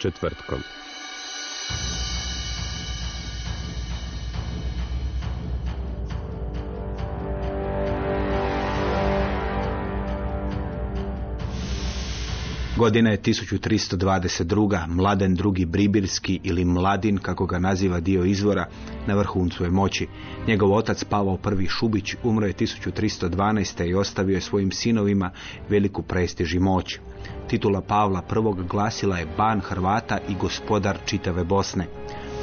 Četvrtkom. Godina je 1322. Mladen drugi Bribirski ili Mladin, kako ga naziva dio izvora, na vrhuncu je moći. Njegov otac Pavao I Šubić umro je 1312. i ostavio je svojim sinovima veliku prestiž i moć. Titula Pavla I glasila je ban Hrvata i gospodar čitave Bosne.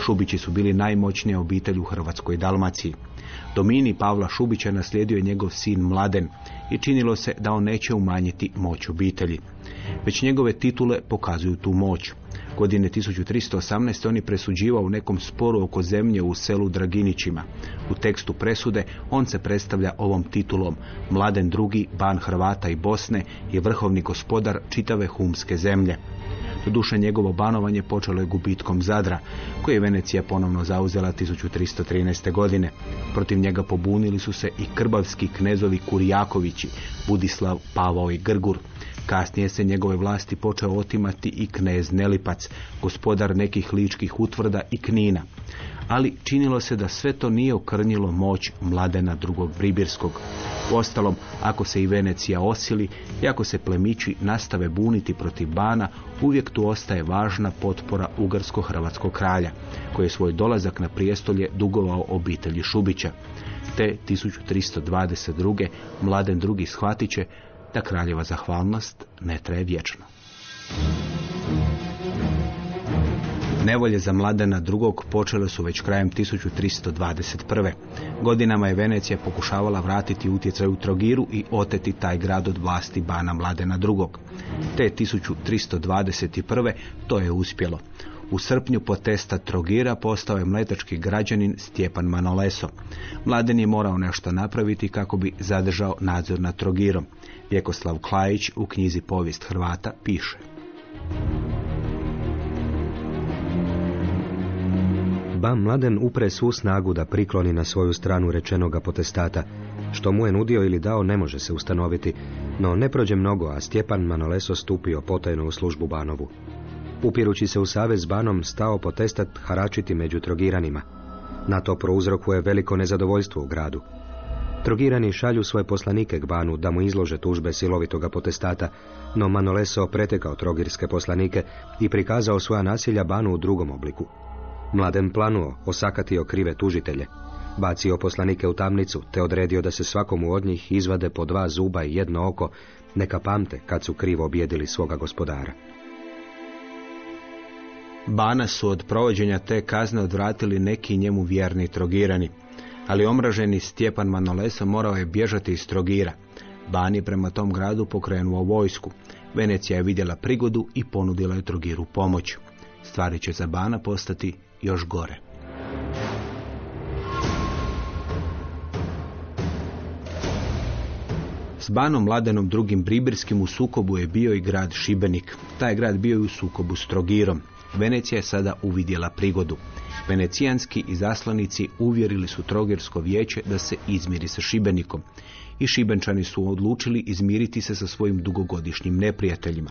Šubići su bili najmoćnija obitelj u Hrvatskoj Dalmaciji. Domini Pavla Šubića naslijedio je njegov sin Mladen i činilo se da on neće umanjiti moć obitelji. Već njegove titule pokazuju tu moć. Godine 1318. on je presuđivao u nekom sporu oko zemlje u selu Draginićima. U tekstu presude on se predstavlja ovom titulom Mladen II, ban Hrvata i Bosne, je vrhovni gospodar čitave humske zemlje. Doduše njegovo banovanje počelo je gubitkom Zadra, koje je Venecija ponovno zauzela 1313. godine. Protiv njega pobunili su se i krbavski knezovi Kurijakovići, Budislav, Pavao i Grgur. Kasnije se njegove vlasti počeo otimati i knez Nelipac, gospodar nekih ličkih utvrda i knina. Ali činilo se da sve to nije okrnjilo moć mladena drugog Bribirskog. Uostalom, ako se i Venecija osili i ako se plemići nastave buniti protiv bana, uvijek tu ostaje važna potpora ugarsko-hrvatskog kralja, koji je svoj dolazak na prijestolje dugovao obitelji Šubića. Te 1322. Mladen drugi shvatit će da kraljeva zahvalnost ne traje vječno. Nevolje za mladena drugog počele su već krajem 1321. Godinama je Venecija pokušavala vratiti utjecaj u Trogiru i oteti taj grad od vlasti bana mladena drugog. Te 1321. to je uspjelo. U srpnju potesta Trogira postao je mletački građanin Stjepan Manoleso. Mladen je morao nešto napraviti kako bi zadržao nadzor nad Trogirom. Vjekoslav Klajić u knjizi Povijest Hrvata piše. Ban Mladen upre svu snagu da prikloni na svoju stranu rečenoga potestata. Što mu je nudio ili dao ne može se ustanoviti, no ne prođe mnogo, a Stjepan Manoleso stupio potajno u službu Banovu. Upirući se u savez Banom, stao potestat haračiti među trogiranima. Na to prouzrokuje veliko nezadovoljstvo u gradu. Trogirani šalju svoje poslanike k Banu da mu izlože tužbe silovitoga potestata, no Manoleso pretekao trogirske poslanike i prikazao svoja nasilja Banu u drugom obliku. Mladen planuo, osakatio krive tužitelje, bacio poslanike u tamnicu te odredio da se svakomu od njih izvade po dva zuba i jedno oko, neka pamte kad su krivo objedili svoga gospodara. Bana su od provođenja te kazne odvratili neki njemu vjerni trogirani, ali omraženi Stjepan Manoleso morao je bježati iz Trogira. Ban je prema tom gradu pokrenuo vojsku. Venecija je vidjela prigodu i ponudila je Trogiru pomoć. Stvari će za Bana postati još gore. S Banom Mladenom drugim Bribirskim u sukobu je bio i grad Šibenik. Taj grad bio i u sukobu s Trogirom. Venecija je sada uvidjela prigodu. Venecijanski izaslanici uvjerili su Trogirsko vijeće da se izmiri sa Šibenikom. I Šibenčani su odlučili izmiriti se sa svojim dugogodišnjim neprijateljima.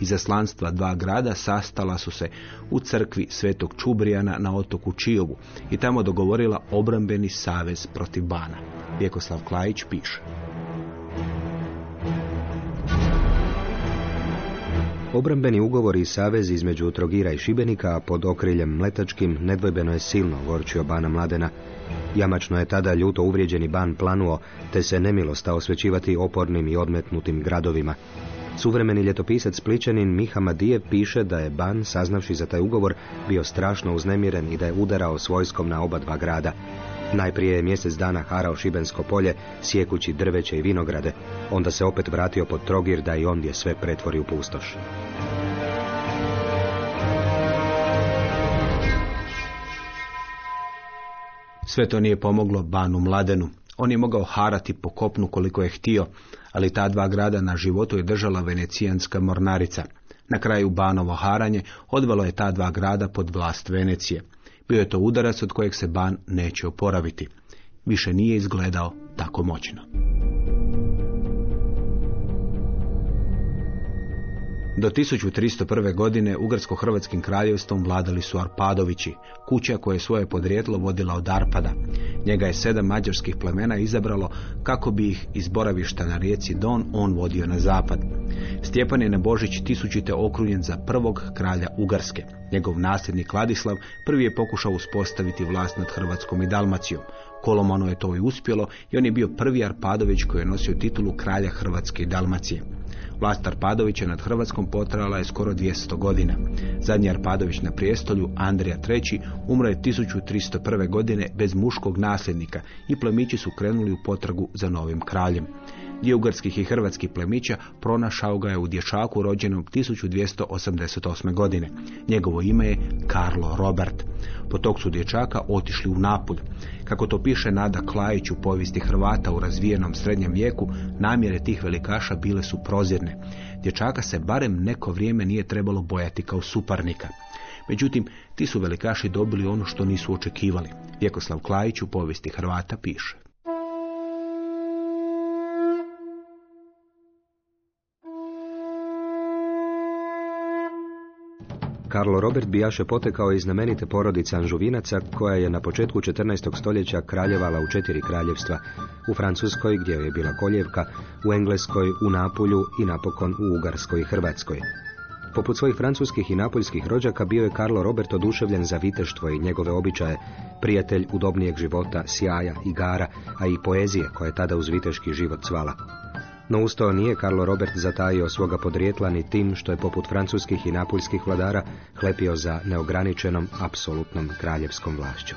Izaslanstva dva grada sastala su se u crkvi Svetog Čubrijana na otoku Čijovu i tamo dogovorila obrambeni savez protiv Bana. Vjekoslav Klajić piše. Obrambeni ugovor i savez između Trogira i Šibenika, a pod okriljem Mletačkim, nedvojbeno je silno gorčio bana Mladena. Jamačno je tada ljuto uvrijeđeni ban planuo, te se nemilosta osvećivati opornim i odmetnutim gradovima. Suvremeni ljetopisac Spličanin Miha Madijev piše da je Ban, saznavši za taj ugovor, bio strašno uznemiren i da je udarao s vojskom na oba dva grada. Najprije je mjesec dana harao Šibensko polje, sjekući drveće i vinograde. Onda se opet vratio pod Trogir da i ondje sve pretvori u pustoš. Sve to nije pomoglo Banu Mladenu. On je mogao harati po kopnu koliko je htio, ali ta dva grada na životu je držala venecijanska mornarica. Na kraju Banovo haranje odvelo je ta dva grada pod vlast Venecije. Bio je to udarac od kojeg se Ban neće oporaviti. Više nije izgledao tako moćno. Do 1301. godine Ugarsko-Hrvatskim kraljevstvom vladali su Arpadovići, kuća koje je svoje podrijetlo vodila od Arpada. Njega je sedam mađarskih plemena izabralo kako bi ih iz boravišta na rijeci Don on vodio na zapad. Stjepan je na Božić tisućite okrunjen za prvog kralja Ugarske. Njegov nasljednik Ladislav prvi je pokušao uspostaviti vlast nad Hrvatskom i Dalmacijom. Kolomanu je to i uspjelo i on je bio prvi Arpadović koji je nosio titulu kralja Hrvatske i Dalmacije. Vlast Arpadovića nad Hrvatskom potrala je skoro 200 godina. Zadnji Arpadović na prijestolju, Andrija III, umro je 1301. godine bez muškog nasljednika i plemići su krenuli u potragu za novim kraljem. Ugarskih i hrvatskih plemića pronašao ga je u dječaku rođenom 1288. godine. Njegovo ime je Karlo Robert. Po tog su dječaka otišli u Napulj. Kako to piše Nada Klajić u povijesti Hrvata u razvijenom srednjem vijeku, namjere tih velikaša bile su prozirne. Dječaka se barem neko vrijeme nije trebalo bojati kao suparnika. Međutim, ti su velikaši dobili ono što nisu očekivali. Vjekoslav Klajić u povijesti Hrvata piše. Karlo Robert bijaše potekao iz znamenite porodice Anžuvinaca koja je na početku 14. stoljeća kraljevala u četiri kraljevstva, u Francuskoj gdje je bila koljevka, u Engleskoj, u Napulju i napokon u Ugarskoj i Hrvatskoj. Poput svojih francuskih i napoljskih rođaka bio je Karlo Robert oduševljen za viteštvo i njegove običaje, prijatelj udobnijeg života, sjaja, igara, a i poezije koja je tada uz viteški život cvala. No usto nije Karlo Robert zatajio svoga podrijetla ni tim što je poput francuskih i napuljskih vladara hlepio za neograničenom, apsolutnom kraljevskom vlašću.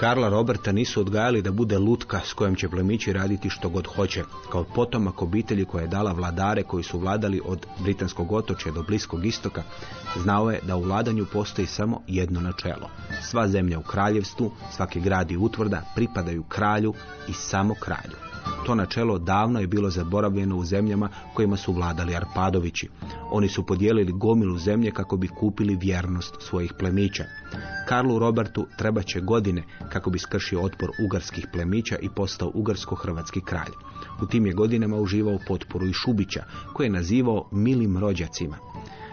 Karla Roberta nisu odgajali da bude lutka s kojom će plemići raditi što god hoće, kao potomak obitelji koja je dala vladare koji su vladali od britanskog otočja do bliskog istoka, znao je da u vladanju postoji samo jedno načelo. Sva zemlja u kraljevstvu, svaki grad i utvrda pripadaju kralju i samo kralju. To načelo davno je bilo zaboravljeno u zemljama kojima su vladali Arpadovići. Oni su podijelili gomilu zemlje kako bi kupili vjernost svojih plemića. Karlu Robertu treba će godine kako bi skršio otpor ugarskih plemića i postao ugarsko-hrvatski kralj. U tim je godinama uživao potporu i Šubića, koje je nazivao milim rođacima.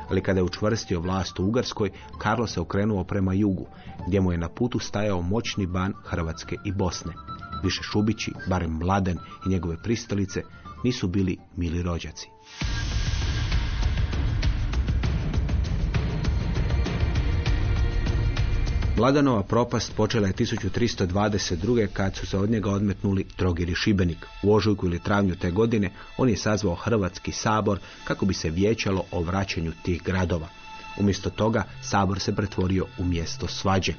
Ali kada je učvrstio vlast u Ugarskoj, Karlo se okrenuo prema jugu, gdje mu je na putu stajao moćni ban Hrvatske i Bosne. Više Šubići, barem Mladen i njegove pristalice, nisu bili mili rođaci. Mladanova propast počela je 1322. kad su se od njega odmetnuli Trogir i Šibenik. U ožujku ili travnju te godine on je sazvao Hrvatski sabor kako bi se vijećalo o vraćanju tih gradova. Umjesto toga sabor se pretvorio u mjesto svađe.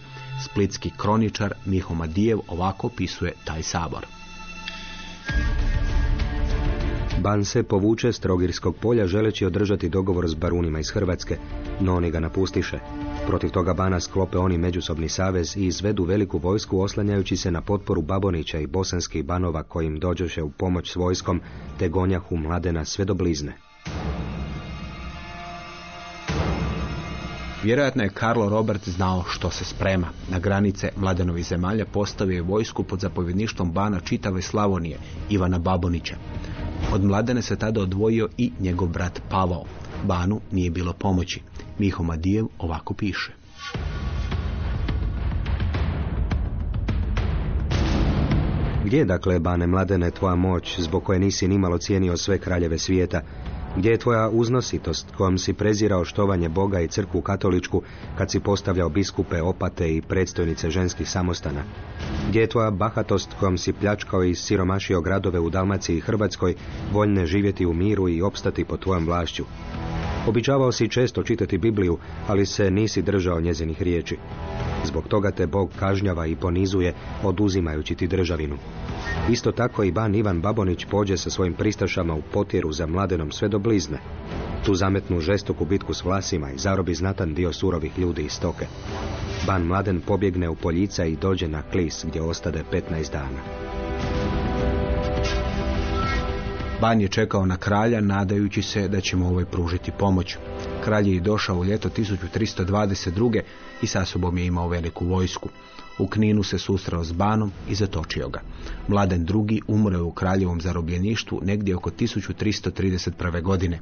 Splitski kroničar Miho Madijev ovako opisuje taj sabor. Ban se povuče s Trogirskog polja želeći održati dogovor s barunima iz Hrvatske, no oni ga napustiše. Protiv toga Bana sklope oni međusobni savez i izvedu veliku vojsku oslanjajući se na potporu Babonića i bosanskih banova kojim dođoše u pomoć s vojskom te gonjahu mladena sve do blizne. Vjerojatno je Karlo Robert znao što se sprema. Na granice Mladenovih zemalja postavio je vojsku pod zapovjedništvom bana čitave Slavonije, Ivana Babonića. Od Mladene se tada odvojio i njegov brat Pavao. Banu nije bilo pomoći. Miho Madijev ovako piše. Gdje je dakle, Bane Mladene, tvoja moć zbog koje nisi nimalo cijenio sve kraljeve svijeta? Gdje je tvoja uznositost kojom si prezirao štovanje Boga i crkvu katoličku kad si postavljao biskupe, opate i predstojnice ženskih samostana? Gdje je tvoja bahatost kojom si pljačkao i siromašio gradove u Dalmaciji i Hrvatskoj, voljne živjeti u miru i opstati pod tvojom vlašću? Običavao si često čitati Bibliju, ali se nisi držao njezinih riječi. Zbog toga te Bog kažnjava i ponizuje, oduzimajući ti državinu. Isto tako i ban Ivan Babonić pođe sa svojim pristašama u potjeru za mladenom sve do blizne. Tu zametnu žestoku bitku s vlasima i zarobi znatan dio surovih ljudi i stoke. Ban Mladen pobjegne u Poljica i dođe na Klis gdje ostade 15 dana. Ban je čekao na kralja nadajući se da će mu ovaj pružiti pomoć. Kralj je došao u ljeto 1322. i sa sobom je imao veliku vojsku. U Kninu se susreo s Banom i zatočio ga. Mladen II. umre u kraljevom zarobljeništvu negdje oko 1331. godine.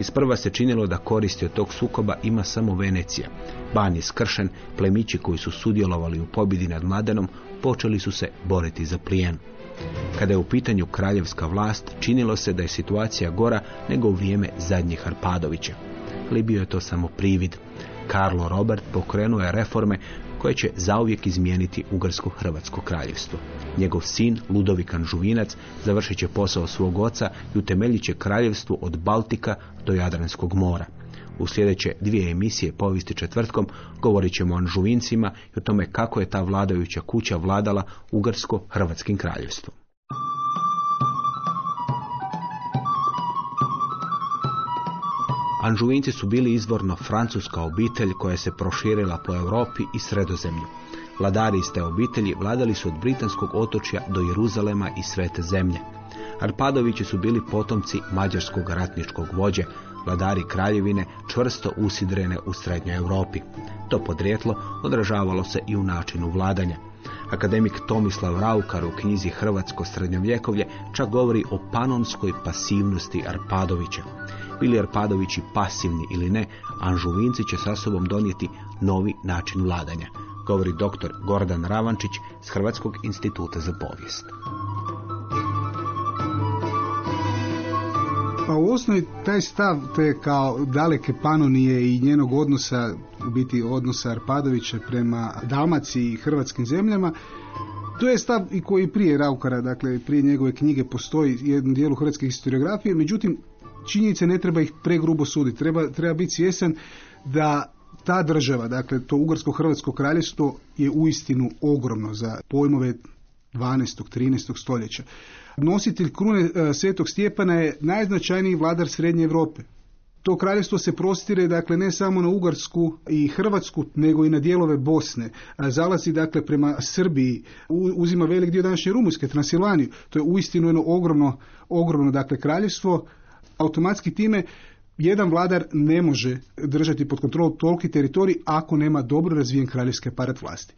Isprva se činilo da koristi od tog sukoba ima samo Venecija. Ban je skršen, plemići koji su sudjelovali u pobjedi nad Mladenom počeli su se boriti za plijen. Kada je u pitanju kraljevska vlast, činilo se da je situacija gora nego u vrijeme zadnjih Arpadovića. Ali bio je to samo privid. Karlo Robert pokrenuo je reforme koje će zauvijek izmijeniti Ugarsko-Hrvatsko kraljevstvo. Njegov sin, Ludovikan Žuvinac, završit će posao svog oca i utemeljit će kraljevstvo od Baltika do Jadranskog mora. U sljedeće dvije emisije povijesti četvrtkom govorit ćemo o Anžuvincima i o tome kako je ta vladajuća kuća vladala Ugarsko-Hrvatskim kraljevstvom. Anžuvinci su bili izvorno francuska obitelj koja se proširila po Europi i sredozemlju. Vladari iz te obitelji vladali su od britanskog otočja do Jeruzalema i svete zemlje. Arpadovići su bili potomci mađarskog ratničkog vođe, vladari kraljevine čvrsto usidrene u srednjoj Europi. To podrijetlo odražavalo se i u načinu vladanja. Akademik Tomislav Raukar u knjizi Hrvatsko srednjovjekovlje čak govori o panonskoj pasivnosti Arpadovića. Bili Arpadovići pasivni ili ne, Anžuvinci će sa sobom donijeti novi način vladanja, govori dr. Gordan Ravančić s Hrvatskog instituta za povijest. Pa u osnovi taj stav te kao daleke Panonije i njenog odnosa, u biti odnosa Arpadovića prema Dalmaciji i hrvatskim zemljama, to je stav i koji prije Raukara, dakle prije njegove knjige postoji jednom dijelu hrvatske historiografije, međutim činjenice ne treba ih pregrubo suditi. Treba, treba biti svjesan da ta država, dakle to Ugarsko-Hrvatsko kraljevstvo je uistinu ogromno za pojmove 12. 13. stoljeća. Nositelj krune e, Svetog Stjepana je najznačajniji vladar Srednje Europe. To kraljevstvo se prostire dakle ne samo na Ugarsku i Hrvatsku, nego i na dijelove Bosne. Zalazi dakle prema Srbiji, uzima velik dio današnje Rumunjske, Transilvaniju. To je uistinu jedno ogromno, ogromno dakle kraljevstvo. Automatski time jedan vladar ne može držati pod kontrolom toliki teritorij ako nema dobro razvijen kraljevski aparat vlasti.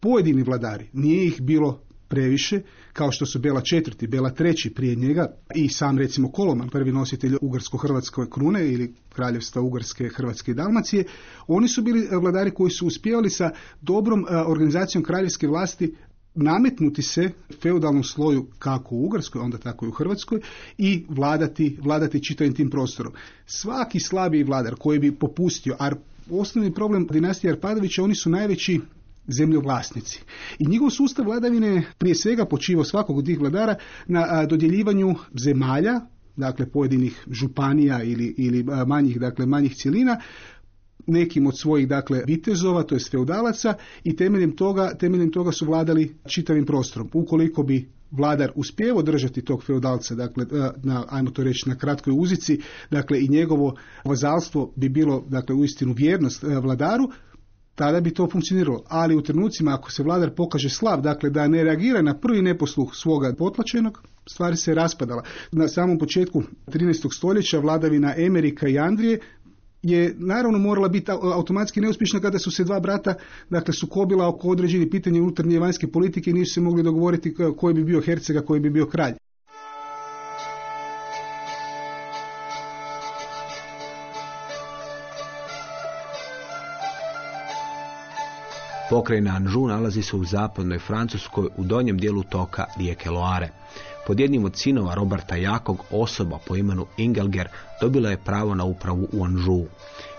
Pojedini vladari, nije ih bilo previše, kao što su Bela četvrti, Bela treći prije njega i sam recimo Koloman, prvi nositelj Ugarsko-Hrvatske krune ili kraljevstva Ugarske, Hrvatske i Dalmacije, oni su bili vladari koji su uspjevali sa dobrom e, organizacijom kraljevske vlasti nametnuti se feudalnom sloju kako u Ugarskoj, onda tako i u Hrvatskoj i vladati, vladati čitavim tim prostorom. Svaki slabiji vladar koji bi popustio, a osnovni problem dinastije Arpadovića, oni su najveći zemljovlasnici. I njegov sustav vladavine prije svega počivao svakog od tih vladara na dodjeljivanju zemalja, dakle pojedinih županija ili, ili manjih, dakle manjih cjelina, nekim od svojih dakle vitezova, to je feudalaca i temeljem toga, temeljem toga su vladali čitavim prostorom. Ukoliko bi vladar uspjevo držati tog feudalca, dakle, na, ajmo to reći, na kratkoj uzici, dakle, i njegovo vazalstvo bi bilo, dakle, uistinu vjernost vladaru, tada bi to funkcioniralo. Ali u trenucima ako se vladar pokaže slab, dakle da ne reagira na prvi neposluh svoga potlačenog, stvari se raspadala. Na samom početku 13. stoljeća vladavina Emerika i Andrije je naravno morala biti automatski neuspješna kada su se dva brata dakle sukobila oko određenih pitanja unutarnje i vanjske politike i nisu se mogli dogovoriti koji bi bio hercega, koji bi bio kralj. Pokrajina Anžu nalazi se u zapadnoj Francuskoj u donjem dijelu toka rijeke Loare. Pod jednim od sinova Roberta Jakog osoba po imenu Ingelger dobila je pravo na upravu u Anžu.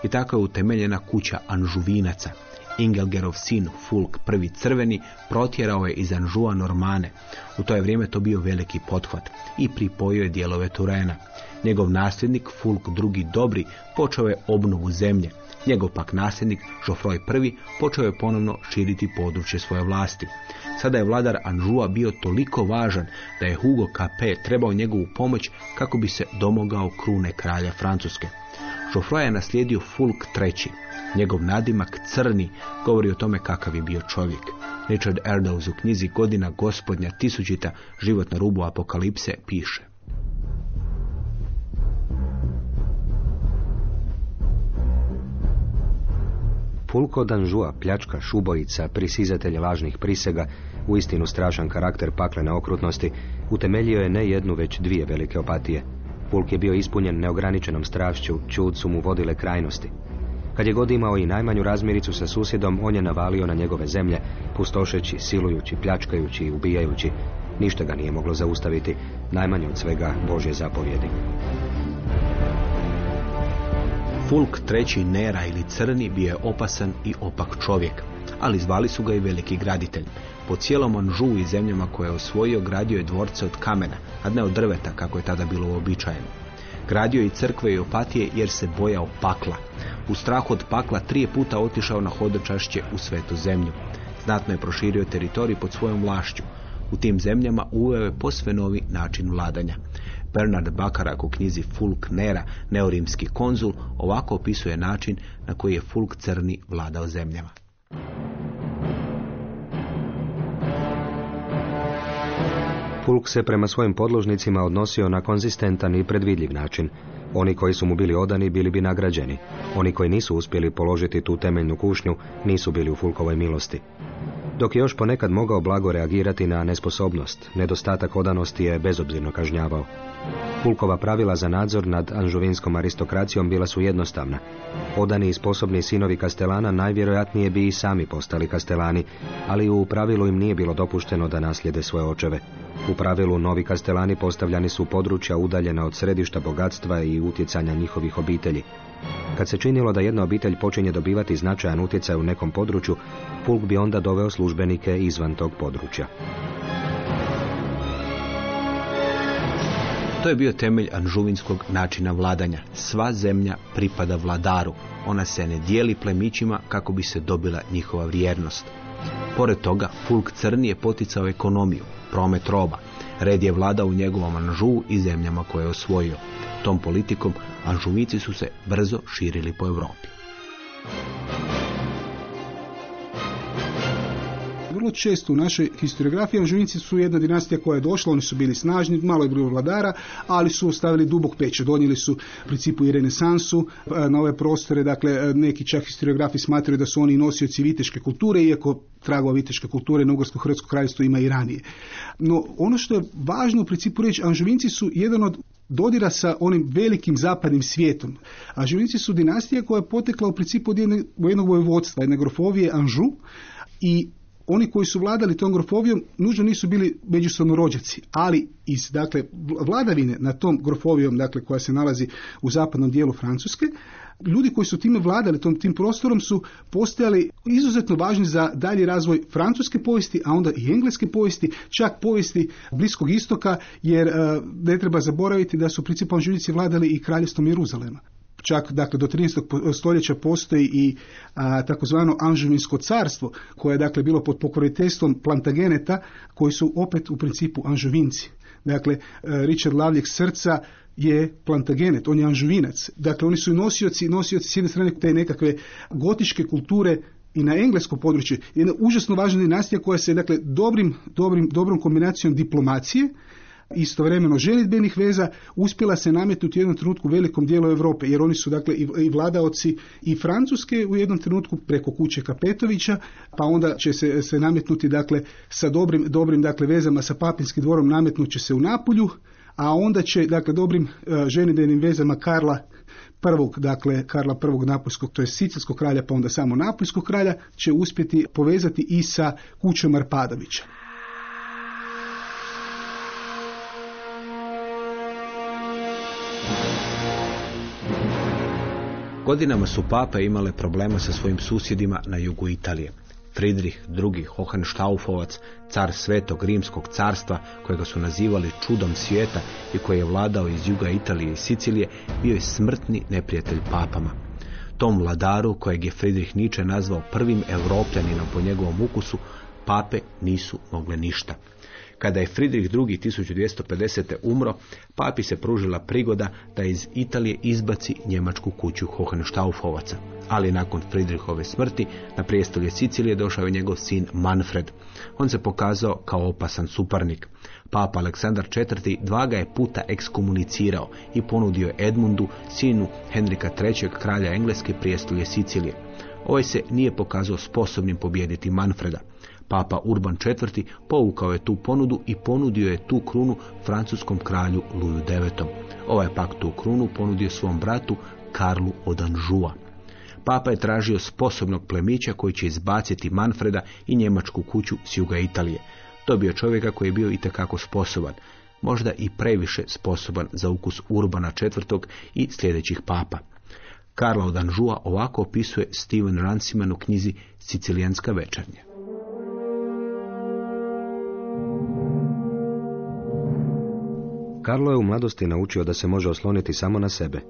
I tako je utemeljena kuća Anžuvinaca. Ingelgerov sin Fulk prvi crveni protjerao je iz Anžua Normane. U to je vrijeme to bio veliki pothvat i pripojio je dijelove Turena. Njegov nasljednik Fulk drugi dobri počeo je obnovu zemlje. Njegov pak nasljednik Joffroy I počeo je ponovno širiti područje svoje vlasti. Sada je vladar Anžua bio toliko važan da je Hugo Capet trebao njegovu pomoć kako bi se domogao krune kralja Francuske. Joffroy je naslijedio Fulk III. Njegov nadimak crni govori o tome kakav je bio čovjek. Richard Erdows u knjizi Godina gospodnja tisućita život na rubu apokalipse piše. Fulko Danžua, pljačka, šubojica, prisizatelj lažnih prisega, uistinu strašan karakter paklene okrutnosti, utemeljio je ne jednu već dvije velike opatije. Fulk je bio ispunjen neograničenom strašću, čud su mu vodile krajnosti. Kad je god imao i najmanju razmiricu sa susjedom, on je navalio na njegove zemlje, pustošeći, silujući, pljačkajući i ubijajući. Ništa ga nije moglo zaustaviti, najmanje od svega Božje zapovjedi. Fulk treći Nera ili Crni bio je opasan i opak čovjek, ali zvali su ga i veliki graditelj. Po cijelom Anžu i zemljama koje je osvojio gradio je dvorce od kamena, a ne od drveta kako je tada bilo uobičajeno. Gradio je i crkve i opatije jer se bojao pakla. U strahu od pakla trije puta otišao na hodočašće u svetu zemlju. Znatno je proširio teritorij pod svojom vlašću. U tim zemljama uveo je posve novi način vladanja. Bernard Bakarak u knjizi Fulk Nera, neorimski konzul, ovako opisuje način na koji je Fulk Crni vladao zemljama. Fulk se prema svojim podložnicima odnosio na konzistentan i predvidljiv način. Oni koji su mu bili odani bili bi nagrađeni. Oni koji nisu uspjeli položiti tu temeljnu kušnju nisu bili u Fulkovoj milosti. Dok je još ponekad mogao blago reagirati na nesposobnost, nedostatak odanosti je bezobzirno kažnjavao. Fulkova pravila za nadzor nad anžuvinskom aristokracijom bila su jednostavna. Odani i sposobni sinovi Kastelana najvjerojatnije bi i sami postali Kastelani, ali u pravilu im nije bilo dopušteno da naslijede svoje očeve. U pravilu novi Kastelani postavljani su područja udaljena od središta bogatstva i utjecanja njihovih obitelji. Kad se činilo da jedna obitelj počinje dobivati značajan utjecaj u nekom području, Fulk bi onda doveo službenike izvan tog područja. To je bio temelj anžuvinskog načina vladanja. Sva zemlja pripada vladaru. Ona se ne dijeli plemićima kako bi se dobila njihova vrijednost. Pored toga, Fulk Crni je poticao ekonomiju, promet roba. Red je vladao u njegovom Anžu i zemljama koje je osvojio. Tom politikom Anžuvici su se brzo širili po Europi. Vrlo često u našoj historiografiji Anžuvinci su jedna dinastija koja je došla, oni su bili snažni, malo je bilo vladara, ali su ostavili dubok pečat. Donijeli su principu i renesansu e, na ove prostore, dakle e, neki čak historiografi smatraju da su oni nosioci viteške kulture, iako tragova viteške kulture na Ugarsko Hrvatsko kraljevstvo ima i ranije. No ono što je važno u principu reći, Anžuvinci su jedan od dodira sa onim velikim zapadnim svijetom. Anžuvinci su dinastija koja je potekla u principu od jednog vojvodstva, jedne grofovije Anžu i oni koji su vladali tom grofovijom nužno nisu bili međusobno rođaci, ali iz dakle vladavine na tom grofovijom dakle koja se nalazi u zapadnom dijelu Francuske, ljudi koji su time vladali tom tim prostorom su postojali izuzetno važni za dalji razvoj francuske povijesti, a onda i engleske povijesti, čak povijesti Bliskog istoka, jer uh, ne treba zaboraviti da su principom življici vladali i kraljestvom Jeruzalema čak dakle do 13. stoljeća postoji i a, takozvano Anžuvinsko carstvo koje je dakle bilo pod pokroviteljstvom Plantageneta koji su opet u principu Anžuvinci. Dakle, e, Richard Lavljeg srca je Plantagenet, on je Anžuvinac. Dakle, oni su nosioci, nosioci s jedne strane te nekakve gotičke kulture i na englesko područje. Jedna užasno važna dinastija koja se dakle dobrim, dobrim, dobrom kombinacijom diplomacije istovremeno ženitbenih veza uspjela se nametnuti u jednom trenutku velikom dijelu Europe, jer oni su dakle i vladaoci i Francuske u jednom trenutku preko kuće Kapetovića, pa onda će se, se nametnuti dakle sa dobrim, dobrim dakle vezama sa papinskim dvorom nametnut će se u Napulju, a onda će dakle dobrim uh, ženidbenim vezama Karla prvog, dakle, Karla I. Napoljskog, to je Sicilskog kralja, pa onda samo Napoljskog kralja, će uspjeti povezati i sa kućom Arpadovića. Godinama su pape imale problema sa svojim susjedima na jugu Italije. Friedrich II. Hohenstaufovac, car svetog rimskog carstva, kojega su nazivali čudom svijeta i koji je vladao iz juga Italije i Sicilije, bio je smrtni neprijatelj papama. Tom vladaru, kojeg je Friedrich Nietzsche nazvao prvim europljaninom po njegovom ukusu, pape nisu mogle ništa. Kada je Friedrich II. 1250. umro, papi se pružila prigoda da iz Italije izbaci njemačku kuću Hohenstaufovaca. Ali nakon Friedrichove smrti na prijestolje Sicilije došao je njegov sin Manfred. On se pokazao kao opasan suparnik. Papa Aleksandar IV. dva ga je puta ekskomunicirao i ponudio Edmundu, sinu Henrika III. kralja Engleske prijestolje Sicilije. Ovaj se nije pokazao sposobnim pobijediti Manfreda. Papa Urban IV. povukao je tu ponudu i ponudio je tu krunu francuskom kralju Luju IX. Ovaj pak tu krunu ponudio svom bratu Karlu od Anžua. Papa je tražio sposobnog plemića koji će izbaciti Manfreda i njemačku kuću s juga Italije. To bio čovjeka koji je bio itekako sposoban, možda i previše sposoban za ukus Urbana IV. i sljedećih papa. Karla od Anžua ovako opisuje Steven Ranciman u knjizi Sicilijanska večernja. Karlo je u mladosti naučio da se može osloniti samo na sebe.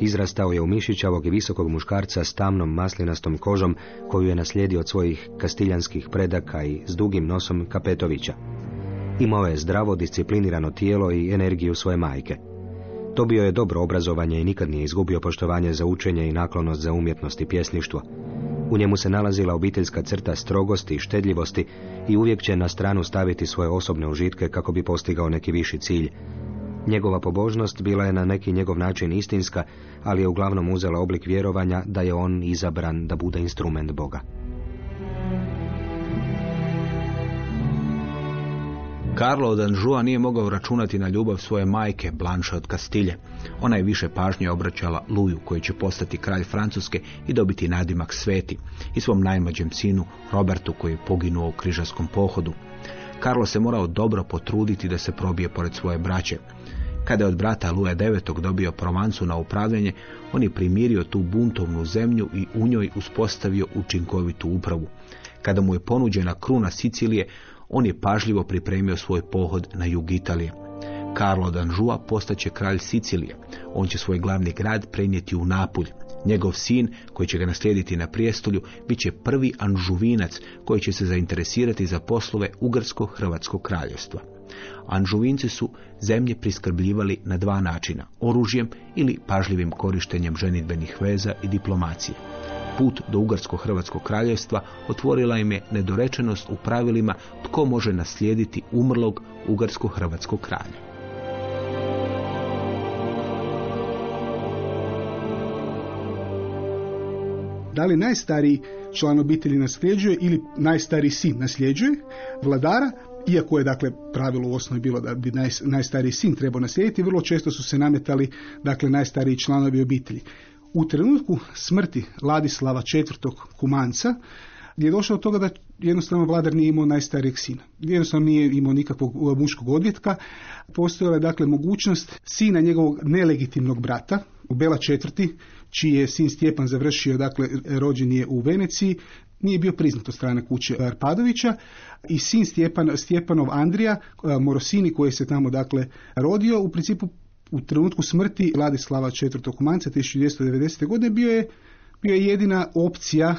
Izrastao je u mišićavog i visokog muškarca s tamnom maslinastom kožom koju je naslijedio od svojih kastiljanskih predaka i s dugim nosom Kapetovića. Imao je zdravo, disciplinirano tijelo i energiju svoje majke. Dobio je dobro obrazovanje i nikad nije izgubio poštovanje za učenje i naklonost za umjetnost i pjesništvo. U njemu se nalazila obiteljska crta strogosti i štedljivosti i uvijek će na stranu staviti svoje osobne užitke kako bi postigao neki viši cilj, Njegova pobožnost bila je na neki njegov način istinska, ali je uglavnom uzela oblik vjerovanja da je on izabran da bude instrument Boga. Karlo od Anžua nije mogao računati na ljubav svoje majke, Blanche od Kastilje. Ona je više pažnje obraćala Luju, koji će postati kralj Francuske i dobiti nadimak sveti, i svom najmlađem sinu, Robertu, koji je poginuo u križarskom pohodu. Karlo se morao dobro potruditi da se probije pored svoje braće. Kada je od brata Luja IX. dobio Provancu na upravljanje, on je primirio tu buntovnu zemlju i u njoj uspostavio učinkovitu upravu. Kada mu je ponuđena kruna Sicilije, on je pažljivo pripremio svoj pohod na jug Italije. Karlo d'Anžua postaće kralj Sicilije. On će svoj glavni grad prenijeti u Napulj. Njegov sin, koji će ga naslijediti na prijestolju, bit će prvi anžuvinac koji će se zainteresirati za poslove Ugarsko-Hrvatskog kraljevstva. Anžuvinci su zemlje priskrbljivali na dva načina, oružjem ili pažljivim korištenjem ženitbenih veza i diplomacije. Put do Ugarsko-Hrvatskog kraljevstva otvorila im je nedorečenost u pravilima tko može naslijediti umrlog Ugarsko-Hrvatskog kralja. Da li najstariji član obitelji nasljeđuje ili najstariji sin nasljeđuje vladara, iako je dakle pravilo u osnovi bilo da bi naj, najstariji sin trebao naslijediti, vrlo često su se nametali dakle najstariji članovi obitelji. U trenutku smrti Ladislava IV. Kumanca je došlo do toga da jednostavno vladar nije imao najstarijeg sina. Jednostavno nije imao nikakvog muškog odvjetka. Postojala je dakle mogućnost sina njegovog nelegitimnog brata, Bela IV, čiji je sin Stjepan završio, dakle rođen je u Veneciji, nije bio priznat od strane kuće Arpadovića i sin Stjepan, Stjepanov Andrija Morosini koji se tamo dakle rodio u principu u trenutku smrti Vladislava IV. Kumanca 1290. godine bio je, bio je jedina opcija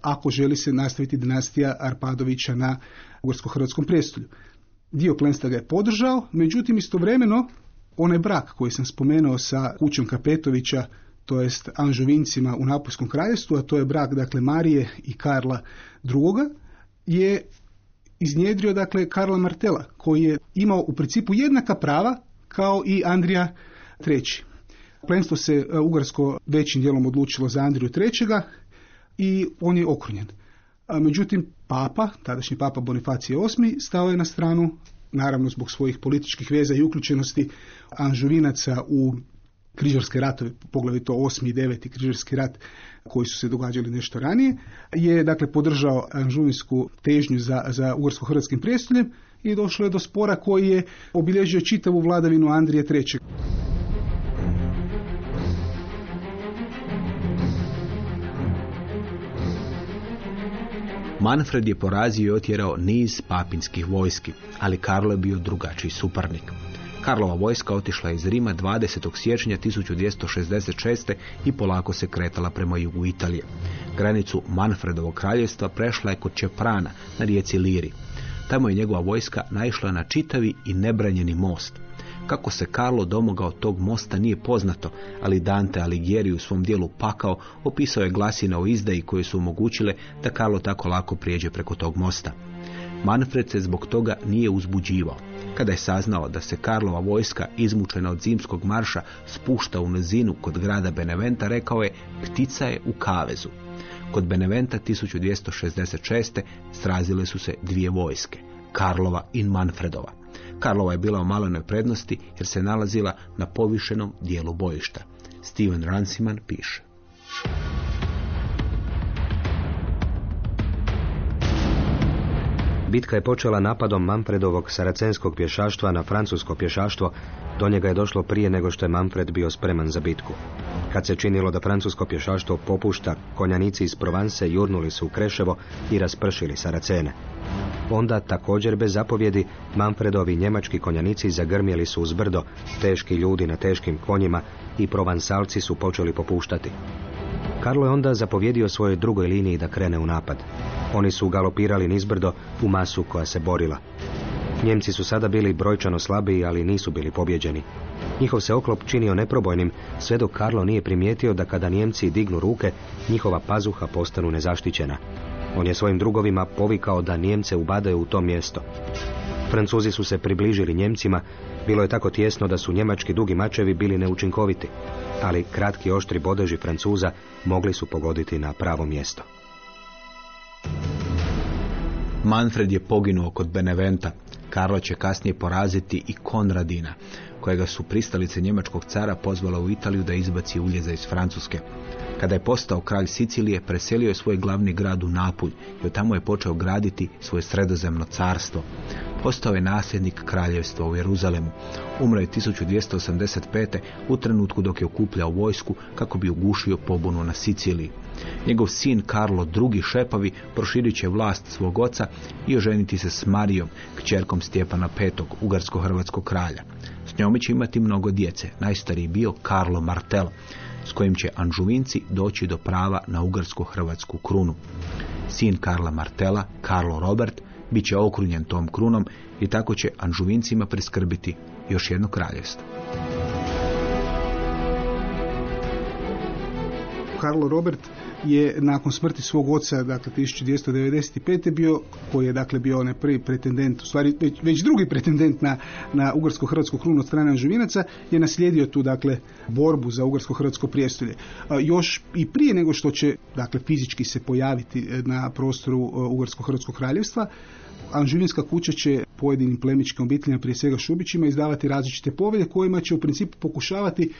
ako želi se nastaviti dinastija Arpadovića na Ugorsko-Hrvatskom prijestolju. Dio plenstva ga je podržao, međutim istovremeno onaj brak koji sam spomenuo sa kućom Kapetovića, to jest Anžovincima u Napoljskom kraljestvu, a to je brak dakle Marije i Karla II. je iznjedrio dakle Karla Martela koji je imao u principu jednaka prava kao i Andrija III. Plenstvo se e, Ugarsko većim dijelom odlučilo za Andriju III. i on je okrunjen. Međutim, papa, tadašnji papa Bonifacije VIII, stao je na stranu naravno zbog svojih političkih veza i uključenosti Anžuvinaca u križarske ratove, poglavito 8. i 9. križarski rat koji su se događali nešto ranije, je dakle podržao anžuvinsku težnju za, za ugarsko-hrvatskim prijestoljem i došlo je do spora koji je obilježio čitavu vladavinu Andrije III. Manfred je porazio i otjerao niz papinskih vojski, ali Karlo je bio drugačiji suparnik. Karlova vojska otišla iz Rima 20. siječnja 1266. i polako se kretala prema jugu Italije. Granicu Manfredovog kraljevstva prešla je kod Čeprana na rijeci Liri. Tamo je njegova vojska naišla na čitavi i nebranjeni most. Kako se Karlo domogao tog mosta nije poznato, ali Dante Alighieri u svom dijelu Pakao opisao je glasine o izdaji koje su omogućile da Karlo tako lako prijeđe preko tog mosta. Manfred se zbog toga nije uzbuđivao. Kada je saznao da se Karlova vojska izmučena od zimskog marša spušta u nizinu kod grada Beneventa, rekao je ptica je u kavezu. Kod Beneventa 1266. srazile su se dvije vojske, Karlova i Manfredova. Karlova je bila u malenoj prednosti jer se nalazila na povišenom dijelu bojišta. Steven Ranciman piše. Bitka je počela napadom Manfredovog saracenskog pješaštva na francusko pješaštvo. Do njega je došlo prije nego što je Manfred bio spreman za bitku. Kad se činilo da francusko pješaštvo popušta, konjanici iz Provance jurnuli su u Kreševo i raspršili Saracene. Onda, također bez zapovjedi, Manfredovi njemački konjanici zagrmjeli su uz brdo, teški ljudi na teškim konjima i provansalci su počeli popuštati. Karlo je onda zapovjedio svojoj drugoj liniji da krene u napad. Oni su galopirali nizbrdo u masu koja se borila. Njemci su sada bili brojčano slabiji, ali nisu bili pobjeđeni. Njihov se oklop činio neprobojnim, sve dok Karlo nije primijetio da kada Njemci dignu ruke, njihova pazuha postanu nezaštićena. On je svojim drugovima povikao da Njemce ubadaju u to mjesto. Francuzi su se približili Njemcima, bilo je tako tjesno da su njemački dugi mačevi bili neučinkoviti, ali kratki oštri bodeži Francuza mogli su pogoditi na pravo mjesto. Manfred je poginuo kod Beneventa. Karlo će kasnije poraziti i Konradina, kojega su pristalice njemačkog cara pozvala u Italiju da izbaci uljeza iz Francuske. Kada je postao kralj Sicilije, preselio je svoj glavni grad u Napulj i od tamo je počeo graditi svoje sredozemno carstvo. Postao je nasljednik kraljevstva u Jeruzalemu. Umro je 1285. u trenutku dok je okupljao vojsku kako bi ugušio pobunu na Siciliji. Njegov sin Karlo II. Šepavi proširit će vlast svog oca i oženiti se s Marijom, kćerkom Stjepana V. ugarsko-hrvatskog kralja. S njome će imati mnogo djece. Najstariji bio Karlo Martel, s kojim će Anžuvinci doći do prava na ugarsko-hrvatsku krunu. Sin Karla Martela, Karlo Robert, bit će okrunjen tom krunom i tako će Anžuvincima priskrbiti još jedno kraljevstvo. Karlo Robert je nakon smrti svog oca, dakle 1295. bio, koji je dakle bio onaj prvi pretendent, u stvari već, već drugi pretendent na, na ugarsko-hrvatsku krunu od strane Anžuvinaca, je naslijedio tu dakle borbu za ugarsko-hrvatsko prijestolje. Još i prije nego što će dakle fizički se pojaviti na prostoru e, ugarsko-hrvatskog kraljevstva, Anžuvinska kuća će pojedinim plemičkim obiteljima, prije svega Šubićima, izdavati različite povelje kojima će u principu pokušavati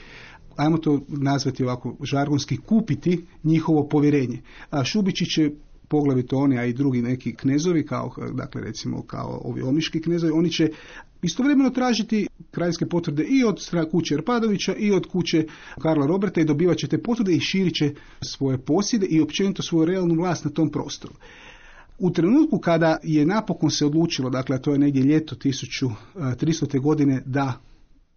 ajmo to nazvati ovako žargonski, kupiti njihovo povjerenje. A Šubići će poglavito oni, a i drugi neki knezovi, kao, dakle recimo kao ovi omiški knezovi, oni će istovremeno tražiti krajinske potvrde i od kuće Rpadovića i od kuće Karla Roberta i dobivat će te potvrde i širit će svoje posjede i općenito svoju realnu vlast na tom prostoru. U trenutku kada je napokon se odlučilo, dakle to je negdje ljeto 1300. godine, da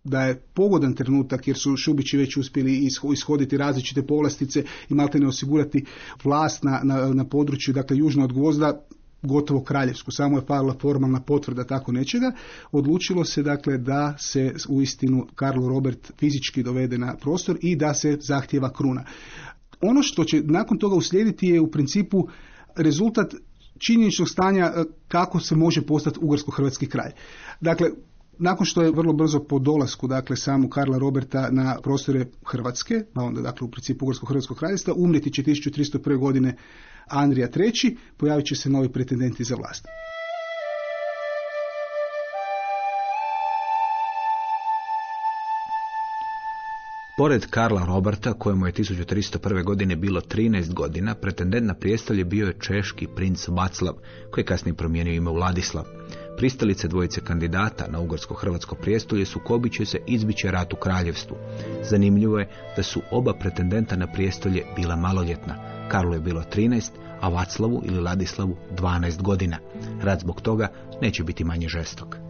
da je pogodan trenutak jer su Šubići već uspjeli ishoditi različite povlastice i maltene osigurati vlast na, na, na području dakle južno od Gvozda gotovo kraljevsku, samo je falila formalna potvrda tako nečega, odlučilo se dakle da se uistinu Karlo Robert fizički dovede na prostor i da se zahtjeva kruna. Ono što će nakon toga uslijediti je u principu rezultat činjeničnog stanja kako se može postati ugarsko-hrvatski kraj. Dakle, nakon što je vrlo brzo po dolasku dakle samu Karla Roberta na prostore Hrvatske, pa onda dakle u principu Ugarsko-Hrvatskog kraljevstva, umreti će 1301. godine Andrija III, pojavit će se novi pretendenti za vlast. Pored Karla Roberta, kojemu je 1301. godine bilo 13 godina, pretendent na prijestolje bio je češki princ Vaclav, koji je kasnije promijenio ime u. Pristalice dvojice kandidata na ugarsko-hrvatsko prijestolje sukobiće se izbiće rat u kraljevstvu. Zanimljivo je da su oba pretendenta na prijestolje bila maloljetna. Karlo je bilo 13, a Vaclavu ili Ladislavu 12 godina. Rat zbog toga neće biti manje žestok.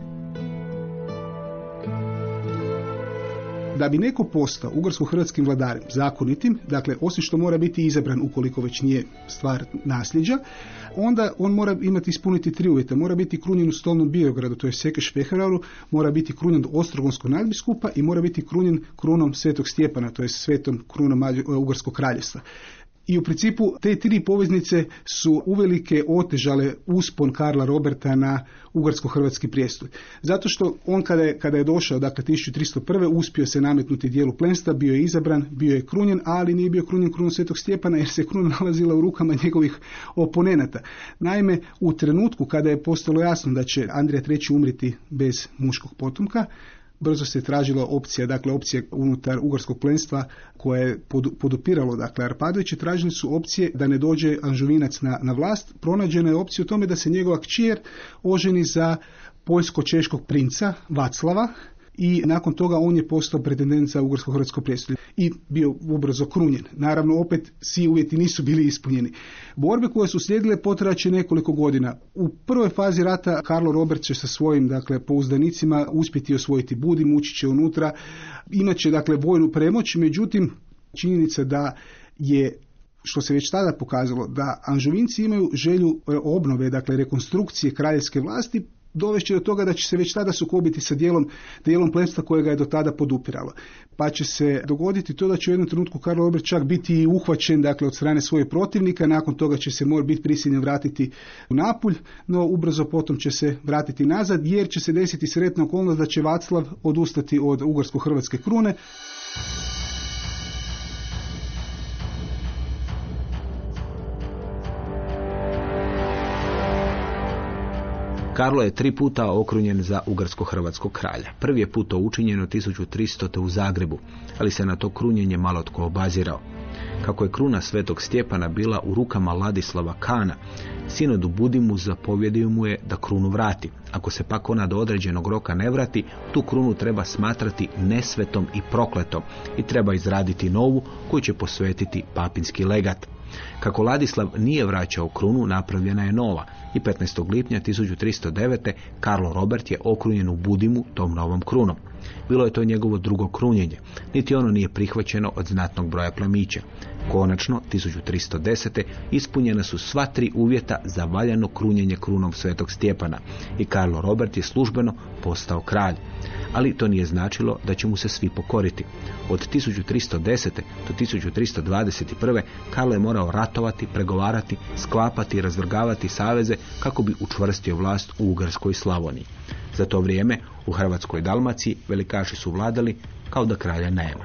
Da bi neko postao ugarsko-hrvatskim vladarem zakonitim, dakle osim što mora biti izabran ukoliko već nije stvar nasljeđa, onda on mora imati ispuniti tri uvjeta. Mora biti krunjen u stolnom Biogradu, to je Sekeš Feheraru, mora biti krunjen od Ostrogonskog nadbiskupa i mora biti krunjen krunom Svetog Stjepana, to je svetom krunom Ugarskog kraljevstva i u principu te tri poveznice su uvelike otežale uspon Karla Roberta na ugarsko-hrvatski prijestolj. Zato što on kada je, kada je došao, dakle 1301. uspio se nametnuti dijelu plenstva, bio je izabran, bio je krunjen, ali nije bio krunjen krunom Svetog Stjepana jer se kruna nalazila u rukama njegovih oponenata. Naime, u trenutku kada je postalo jasno da će Andrija III. umriti bez muškog potomka, brzo se tražila opcija, dakle opcija unutar ugarskog plenstva koje je podupiralo dakle Arpadović tražili su opcije da ne dođe Anžuvinac na, na vlast. Pronađena je opcija u tome da se njegova kćer oženi za poljsko-češkog princa Vaclava i nakon toga on je postao pretendent za ugarsko-hrvatsko prijestolje i bio ubrzo krunjen. Naravno, opet svi uvjeti nisu bili ispunjeni. Borbe koje su slijedile potraće nekoliko godina. U prvoj fazi rata Karlo Robert će sa svojim dakle, pouzdanicima uspjeti osvojiti Budi, mući će unutra, imat dakle vojnu premoć, međutim činjenica da je što se već tada pokazalo da Anžuvinci imaju želju obnove, dakle rekonstrukcije kraljevske vlasti, dovešće do toga da će se već tada sukobiti sa dijelom, dijelom plemstva kojega je do tada podupiralo. Pa će se dogoditi to da će u jednom trenutku Karlo Robert čak biti uhvaćen dakle, od strane svojih protivnika, nakon toga će se mora biti prisiljen vratiti u Napulj, no ubrzo potom će se vratiti nazad jer će se desiti sretna okolnost da će Vaclav odustati od ugarsko-hrvatske krune. Karlo je tri puta okrunjen za ugarsko-hrvatskog kralja. Prvi je put to učinjeno 1300. u Zagrebu, ali se na to krunjenje malo tko obazirao. Kako je kruna svetog Stjepana bila u rukama Ladislava Kana, sinod u Budimu zapovjedio mu je da krunu vrati. Ako se pak ona do određenog roka ne vrati, tu krunu treba smatrati nesvetom i prokletom i treba izraditi novu koju će posvetiti papinski legat. Kako Ladislav nije vraćao krunu, napravljena je nova i 15. lipnja 1309. Karlo Robert je okrunjen u Budimu tom novom krunom. Bilo je to njegovo drugo krunjenje, niti ono nije prihvaćeno od znatnog broja plemića. Konačno, 1310. ispunjena su sva tri uvjeta za valjano krunjenje krunom svetog Stjepana i Karlo Robert je službeno postao kralj. Ali to nije značilo da će mu se svi pokoriti. Od 1310. do 1321. Karlo je morao ratovati, pregovarati, sklapati i razvrgavati saveze kako bi učvrstio vlast u Ugarskoj Slavoniji. Za to vrijeme u Hrvatskoj Dalmaciji velikaši su vladali kao da kralja nema.